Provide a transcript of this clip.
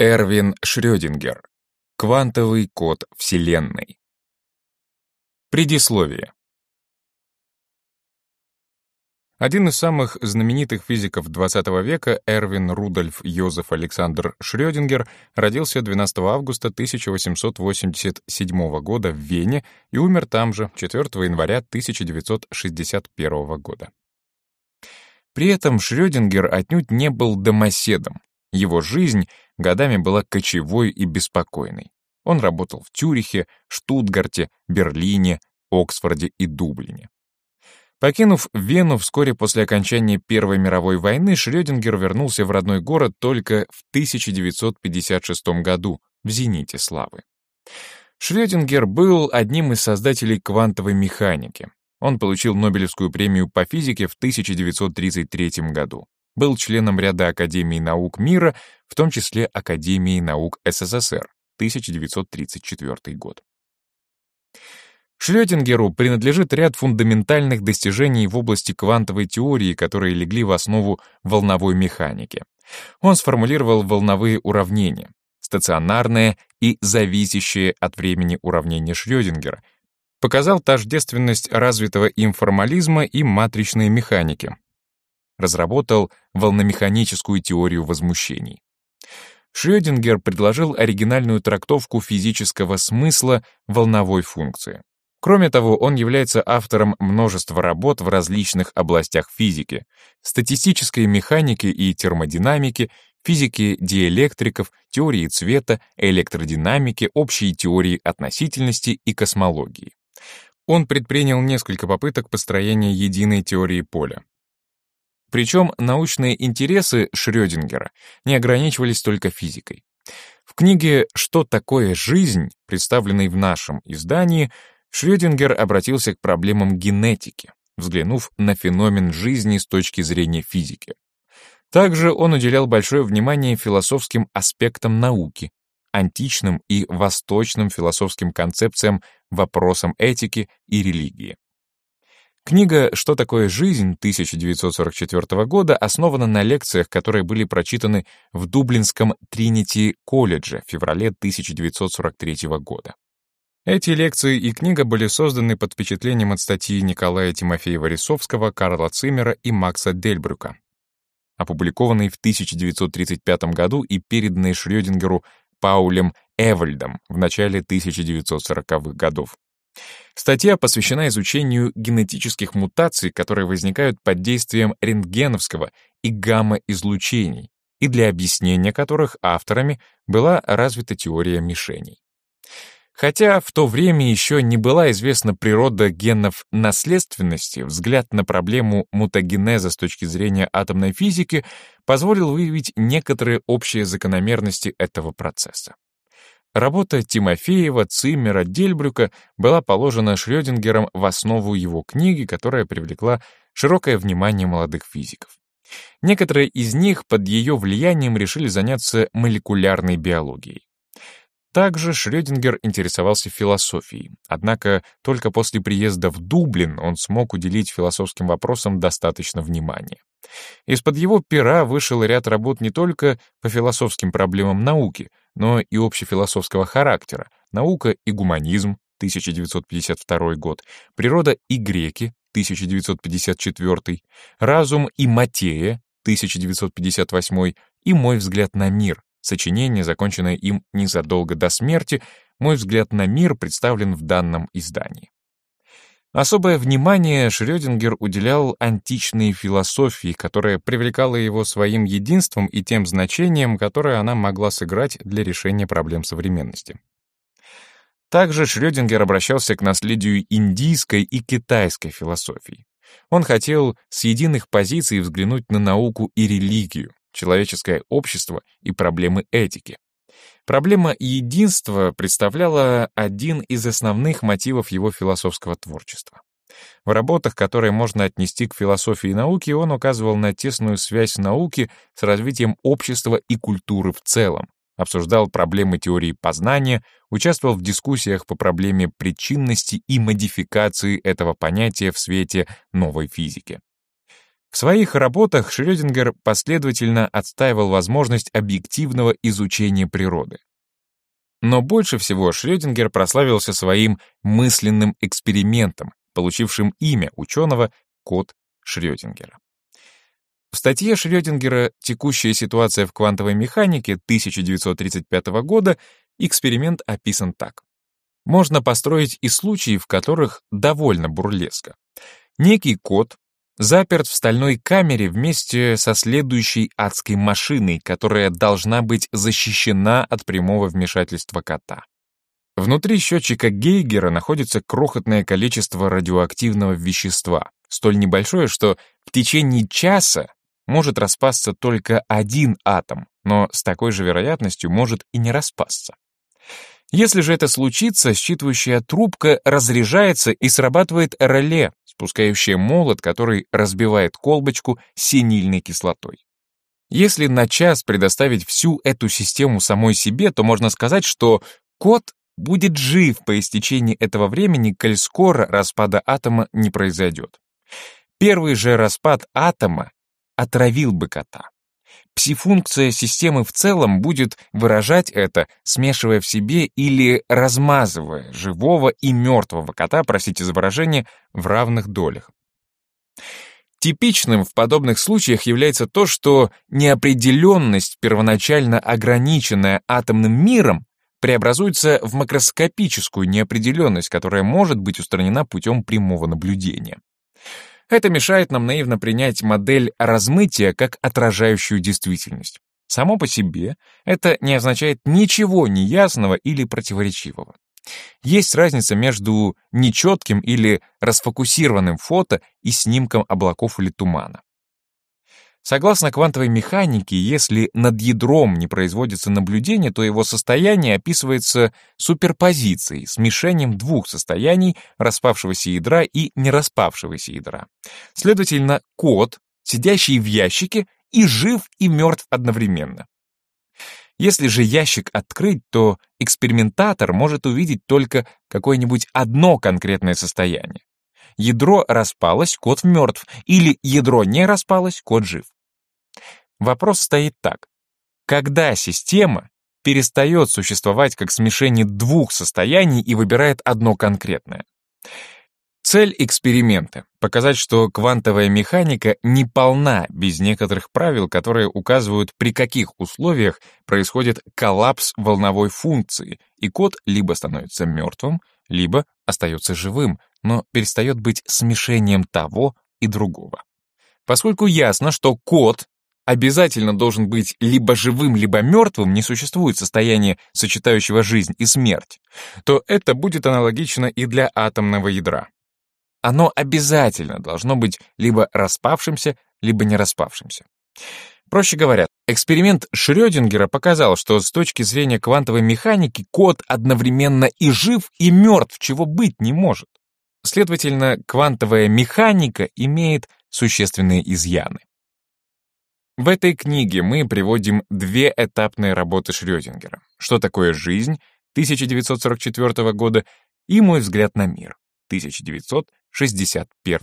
Эрвин Шрёдингер. Квантовый код Вселенной. Предисловие. Один из самых знаменитых физиков XX века, Эрвин Рудольф Йозеф Александр Шрёдингер, родился 12 августа 1887 года в Вене и умер там же 4 января 1961 года. При этом Шрёдингер отнюдь не был домоседом. Его жизнь годами была кочевой и беспокойной. Он работал в Тюрихе, Штутгарте, Берлине, Оксфорде и Дублине. Покинув Вену вскоре после окончания Первой мировой войны, Шрёдингер вернулся в родной город только в 1956 году, в зените славы. Шрёдингер был одним из создателей квантовой механики. Он получил Нобелевскую премию по физике в 1933 году был членом ряда Академий наук мира, в том числе Академии наук СССР, 1934 год. Шлёдингеру принадлежит ряд фундаментальных достижений в области квантовой теории, которые легли в основу волновой механики. Он сформулировал волновые уравнения, стационарное и зависящее от времени уравнение Шрёдингера, показал тождественность развитого им формализма и матричной механики, разработал волномеханическую теорию возмущений. Шрёдингер предложил оригинальную трактовку физического смысла волновой функции. Кроме того, он является автором множества работ в различных областях физики, статистической механики и термодинамики, физики диэлектриков, теории цвета, электродинамики, общей теории относительности и космологии. Он предпринял несколько попыток построения единой теории поля. Причем научные интересы Шрёдингера не ограничивались только физикой. В книге «Что такое жизнь», представленной в нашем издании, Шрёдингер обратился к проблемам генетики, взглянув на феномен жизни с точки зрения физики. Также он уделял большое внимание философским аспектам науки, античным и восточным философским концепциям, вопросам этики и религии. Книга «Что такое жизнь» 1944 года основана на лекциях, которые были прочитаны в Дублинском Тринити-колледже в феврале 1943 года. Эти лекции и книга были созданы под впечатлением от статьи Николая Тимофеева-Рисовского, Карла Циммера и Макса Дельбрюка, опубликованной в 1935 году и переданной Шрёдингеру Паулем Эвальдом в начале 1940-х годов. Статья посвящена изучению генетических мутаций, которые возникают под действием рентгеновского и гамма-излучений, и для объяснения которых авторами была развита теория мишеней. Хотя в то время еще не была известна природа генов наследственности, взгляд на проблему мутагенеза с точки зрения атомной физики позволил выявить некоторые общие закономерности этого процесса. Работа Тимофеева, Циммера, Дельбрюка была положена Шрёдингером в основу его книги, которая привлекла широкое внимание молодых физиков. Некоторые из них под ее влиянием решили заняться молекулярной биологией. Также Шрёдингер интересовался философией, однако только после приезда в Дублин он смог уделить философским вопросам достаточно внимания. Из-под его пера вышел ряд работ не только по философским проблемам науки, но и общефилософского характера. «Наука и гуманизм» 1952 год, «Природа и греки» 1954, «Разум и материя» 1958 и «Мой взгляд на мир» Сочинение, законченное им незадолго до смерти, мой взгляд на мир представлен в данном издании. Особое внимание Шрёдингер уделял античной философии, которая привлекала его своим единством и тем значением, которое она могла сыграть для решения проблем современности. Также Шрёдингер обращался к наследию индийской и китайской философии. Он хотел с единых позиций взглянуть на науку и религию, человеческое общество и проблемы этики. Проблема единства представляла один из основных мотивов его философского творчества. В работах, которые можно отнести к философии науки, он указывал на тесную связь науки с развитием общества и культуры в целом, обсуждал проблемы теории познания, участвовал в дискуссиях по проблеме причинности и модификации этого понятия в свете новой физики. В своих работах Шрёдингер последовательно отстаивал возможность объективного изучения природы. Но больше всего Шрёдингер прославился своим мысленным экспериментом, получившим имя ученого код Шрёдингера. В статье Шрёдингера «Текущая ситуация в квантовой механике» 1935 года эксперимент описан так. Можно построить и случаи, в которых довольно бурлеско. Некий кот заперт в стальной камере вместе со следующей адской машиной, которая должна быть защищена от прямого вмешательства кота. Внутри счетчика Гейгера находится крохотное количество радиоактивного вещества, столь небольшое, что в течение часа может распасться только один атом, но с такой же вероятностью может и не распасться. Если же это случится, считывающая трубка разряжается и срабатывает реле, спускающее молот, который разбивает колбочку синильной кислотой. Если на час предоставить всю эту систему самой себе, то можно сказать, что код будет жив по истечении этого времени, коль скоро распада атома не произойдет. Первый же распад атома отравил бы кота. Псифункция системы в целом будет выражать это, смешивая в себе или размазывая живого и мертвого кота, простите за выражение, в равных долях. Типичным в подобных случаях является то, что неопределенность, первоначально ограниченная атомным миром, преобразуется в макроскопическую неопределенность, которая может быть устранена путем прямого наблюдения. Это мешает нам наивно принять модель размытия как отражающую действительность. Само по себе это не означает ничего неясного или противоречивого. Есть разница между нечетким или расфокусированным фото и снимком облаков или тумана. Согласно квантовой механике, если над ядром не производится наблюдение, то его состояние описывается суперпозицией, смешением двух состояний распавшегося ядра и нераспавшегося ядра. Следовательно, код, сидящий в ящике, и жив, и мертв одновременно. Если же ящик открыть, то экспериментатор может увидеть только какое-нибудь одно конкретное состояние. Ядро распалось, код мертв, или ядро не распалось, код жив. Вопрос стоит так. Когда система перестает существовать как смешение двух состояний и выбирает одно конкретное? Цель эксперимента — показать, что квантовая механика не полна без некоторых правил, которые указывают, при каких условиях происходит коллапс волновой функции, и код либо становится мертвым, либо остается живым, но перестает быть смешением того и другого. Поскольку ясно, что код обязательно должен быть либо живым, либо мертвым, не существует состояния, сочетающего жизнь и смерть, то это будет аналогично и для атомного ядра. Оно обязательно должно быть либо распавшимся, либо не распавшимся. Проще говоря, эксперимент Шрёдингера показал, что с точки зрения квантовой механики код одновременно и жив, и мертв, чего быть не может. Следовательно, квантовая механика имеет существенные изъяны. В этой книге мы приводим две этапные работы Шрёдингера. Что такое жизнь 1944 года и мой взгляд на мир 1961.